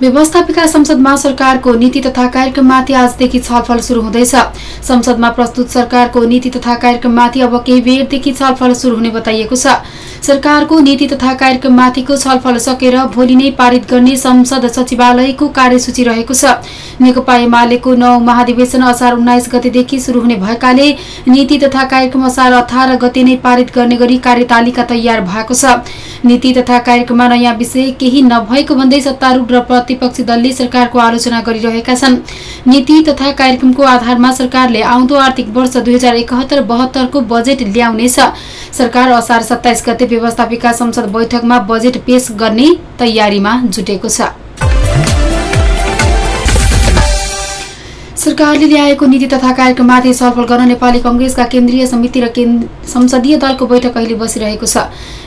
व्यवस्थापिका संसदमा सरकारको नीति तथा कार्यक्रममाथि आजदेखि छलफल शुरू हुँदैछ। संसदमा प्रस्तुत सरकारको नीति तथा कार्यक्रममाथि अब केही बेरदेखि छलफल शुरू हुने बताइएको छ। सरकारको नीति तथा कार्यक्रममाथिको छलफल सकेर भोलि नै पारित गर्ने संसद सचिवालयको कार्यसूची रहेको छ। नेकपा एमालेको नौ महाधिवेशन असार उन्नाइस गतेदेखि शुरू हुने भएकाले नीति तथा कार्यक्रम असार अठार गते नै पारित गर्ने गरी कार्यतालिका तयार भएको छ। नीति तथा कार्यक्रममा नयाँ विषय केही नभएको भन्दै सत्तारूढ र प्रतिपक्षी दलले सरकारको आलोचना गरिरहेका छन्। नीति तथा कार्यक्रमको आधारमा सरकारले आउँदो आर्थिक वर्ष दुई हजार एकहत्तर बहत्तरको बजेट ल्याउनेछ। सरकार असार सत्ताइस गते व्यवस्थापिका संसद बैठकमा बजेट पेश गर्ने तयारीमा जुटेको छ। सरकारले ल्याएको नीति तथा कार्यक्रममाथि छलफल गर्न नेपाली कंग्रेसका केन्द्रीय समिति र संसदीय दलको बैठक अहिले बसिरहेको छ।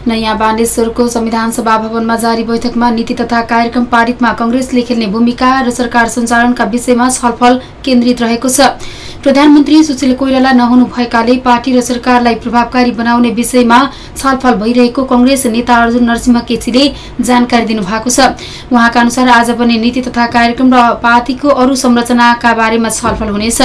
नयाँ बानेश्वरको संविधान सभा भवनमा जारी बैठकमा नीति तथा कार्यक्रम पारितमा कंग्रेसले खेल्ने भूमिका र सरकार सञ्चालनका विषयमा छलफल केन्द्रित रहेको छ। प्रधानमन्त्री सुशील कोइराला नहुनु भएकाले पार्टी र सरकारलाई प्रभावकारी बनाउने विषयमा छलफल भइरहेको कंग्रेस नेता अर्जुन नरसिंह केसीले जानकारी दिनुभएको छ। उहाँका अनुसार आज पनि नीति तथा कार्यक्रम र पार्टीको अरू संरचनाका बारेमा छलफल हुनेछ।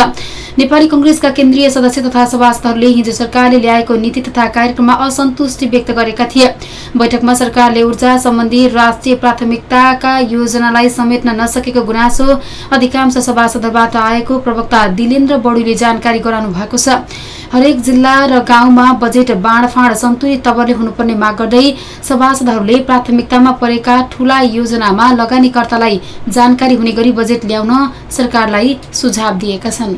नेपाली कंग्रेसका केन्द्रीय सदस्य तथा सभासदहरूले हिजो सरकारले ल्याएको नीति तथा कार्यक्रममा असन्तुष्टि व्यक्त गरेका थिए। बैठकमा सरकारले ऊर्जा सम्बन्धी राष्ट्रिय प्राथमिकताका योजनालाई समेट्न नसकेको गुनासो अधिकांश सभासदबाट आएको प्रवक्ता दिलेन्द्र बडुले जानकारी गराउनु भएको छ। हरेक जिल्ला र गाउँमा बजेट बाँडफाँड सन्तुलित तवरले हुनुपर्ने माग गर्दै सभासदहरूले प्राथमिकतामा परेका ठूला योजनामा लगानीकर्तालाई जानकारी हुने गरी बजेट ल्याउन सरकारलाई सुझाव दिएका छन्।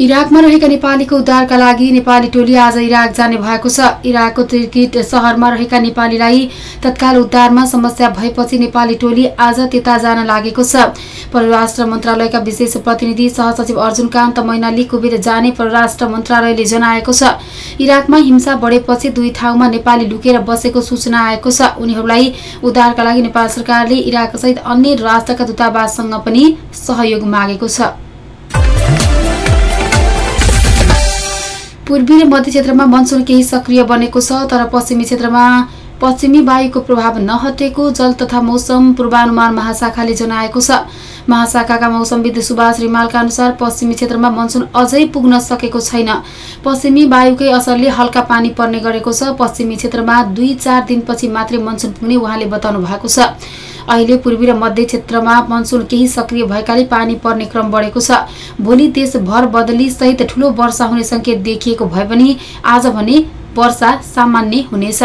इराकमा रहेका नेपालीको उद्धारका लागि नेपाली टोली आज इराक जाने भएको छ। इराकको तिर्किट सहरमा रहेका नेपालीलाई तत्काल उद्धारमा समस्या भएपछि नेपाली टोली आज त्यता जान लागेको छ। परराष्ट्र मन्त्रालयका विशेष प्रतिनिधि सहसचिव अर्जुन कान्त मैनाली कुवेत जाने परराष्ट्र मन्त्रालयले जनाएको छ। इराकमा हिंसा बढेपछि दुई ठाउँमा नेपाली लुकेर बसेको सूचना आएको छ। उनीहरूलाई उद्धारका लागि नेपाल सरकारले इराकसहित अन्य राष्ट्रका दूतावाससँग पनि सहयोग मागेको छ। पूर्वी र मध्य क्षेत्रमा मनसुन केही सक्रिय बनेको छ तर पश्चिमी क्षेत्रमा पश्चिमी वायुको प्रभाव नहटेको जल तथा मौसम पूर्वानुमान महाशाखाले जनाएको छ। महाशाखाका मौसमविद सुभाष रिमालका अनुसार पश्चिमी क्षेत्रमा मनसुन अझै पुग्न सकेको छैन। पश्चिमी वायुकै असरले हल्का पानी पर्ने गरेको छ। पश्चिमी क्षेत्रमा दुई चार दिनपछि मात्रै मनसुन पुग्ने उहाँले बताउनु भएको छ। अहिले पूर्वी र मध्य क्षेत्रमा मनसुन केही सक्रिय भएकाले पानी पर्ने क्रम बढेको छ। भोलि देशभर बदली सहित ठूलो वर्षा हुने संकेत देखिएको भए पनि आज भने वर्षा सामान्य हुनेछ।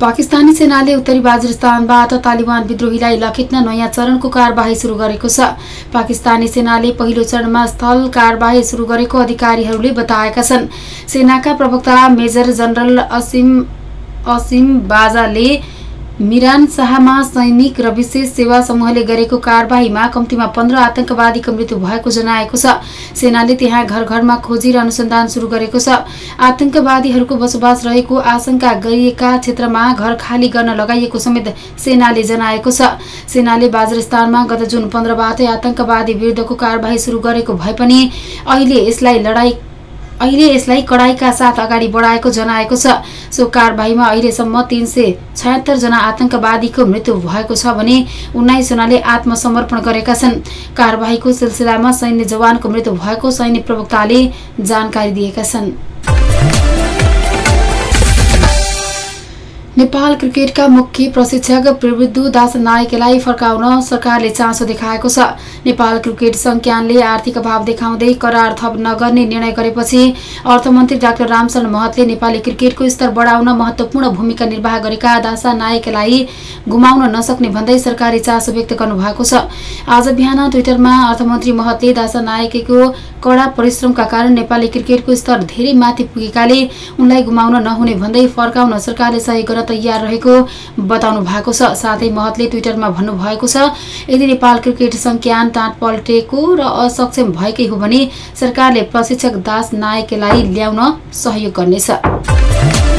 पाकिस्तानी सेनाले उत्तरी बाजरिस्तानबाट तालिबान विद्रोहीलाई लखेट्न नयाँ चरणको कार्यवाही सुरु गरेको छ। पाकिस्तानी सेनाले पहिलो चरणमा स्थल कार्यवाही सुरु गरेको अधिकारीहरूले बताएका छन्। सेनाका प्रवक्ता मेजर जनरल असिम असिम बाजाले मिरान शाहमा सैनिक र विशेष सेवा समूहले गरेको कार्यवाहीमा कम्तीमा पन्ध्र आतंकवादीको मृत्यु भएको जनाएको छ। सेनाले त्यहाँ घर घरमा खोजी र अनुसन्धान सुरु गरेको छ। आतंकवादीहरूको बसोबास रहेको आशंका गरिएका क्षेत्रमा घर खाली गर्न लगाइएको समेत सेनाले जनाएको छ। सेनाले बाजरिस्तानमा गत जुन पन्ध्रबाटै आतंकवादी विरुद्धको कार्यवाही सुरु गरेको भए पनि अहिले यसलाई लडाई अहिले यसलाई कडाईका साथ अगाडि बढाएको जनाएको छ। सो कारवाहीमा अहिलेसम्म तीन सय छयत्तर जना आतंकवादीको मृत्यु भएको छ भने उन्नाइस जनाले आत्मसमर्पण गरेका छन्। कारवाहीको सिलसिलामा सैन्य जवानको मृत्यु भएको सैन्य प्रवक्ताले जानकारी दिएका छन्। नेपाल क्रिकेटका मुख्य प्रशिक्षक प्रवृद्धु दास नायकलाई फर्काउन सरकारले चासो देखाएको छ। नेपाल क्रिकेट संज्ञानले आर्थिक अभाव देखाउँदै करार थप नगर्ने निर्णय गरेपछि अर्थमन्त्री डाक्टर रामचरण महतले नेपाली क्रिकेटको स्तर बढाउन महत्वपूर्ण भूमिका निर्वाह गरेका दासा नायकलाई गुमाउन नसक्ने भन्दै सरकारले चासो व्यक्त गर्नुभएको छ। आज बिहान ट्विटरमा अर्थमन्त्री महतले दासा नायकको कडा परिश्रमका कारण नेपाली क्रिकेटको स्तर धेरै माथि पुगेकाले उनलाई गुमाउन नहुने भन्दै फर्काउन सरकारले सहयोग गर्न तयार रहेको बताउनु भएको छ। साथै महतले ट्विटरमा भन्नुभएको छ यदि नेपाल क्रिकेट संज्ञान टाँट पल्टेको र असक्षम भएकै हो भने सरकारले प्रशिक्षक दास नायकलाई ल्याउन सहयोग गर्नेछ।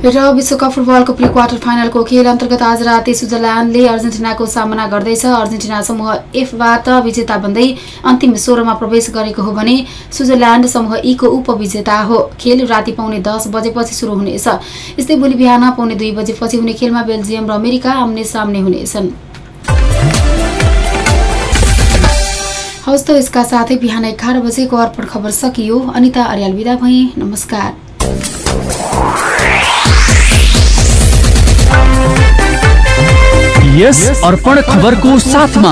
र विश्वकप फुटबलको प्री क्वार्टर फाइनलको खेल अन्तर्गत आज राति स्विजरल्याण्डले अर्जेन्टिनाको सामना गर्दैछ। अर्जेन्टिना समूह एफबाट विजेता बन्दै अन्तिम सोह्रमा प्रवेश गरेको हो भने स्विजरल्याण्ड समूह ईको उपविजेता हो। खेल राति पाउने दस बजेपछि सुरु हुनेछ। यस्तै भोलि बिहान पाउने दुई बजेपछि हुने खेलमा बेल्जियम र अमेरिका आम्ने सामने हुनेछन्। हवस् त यसका साथै बिहान एघार बजेको अर्पण खबर सकियो। अनिता अर्याल विदा नमस्कार। यस अर्पण साथ साथमा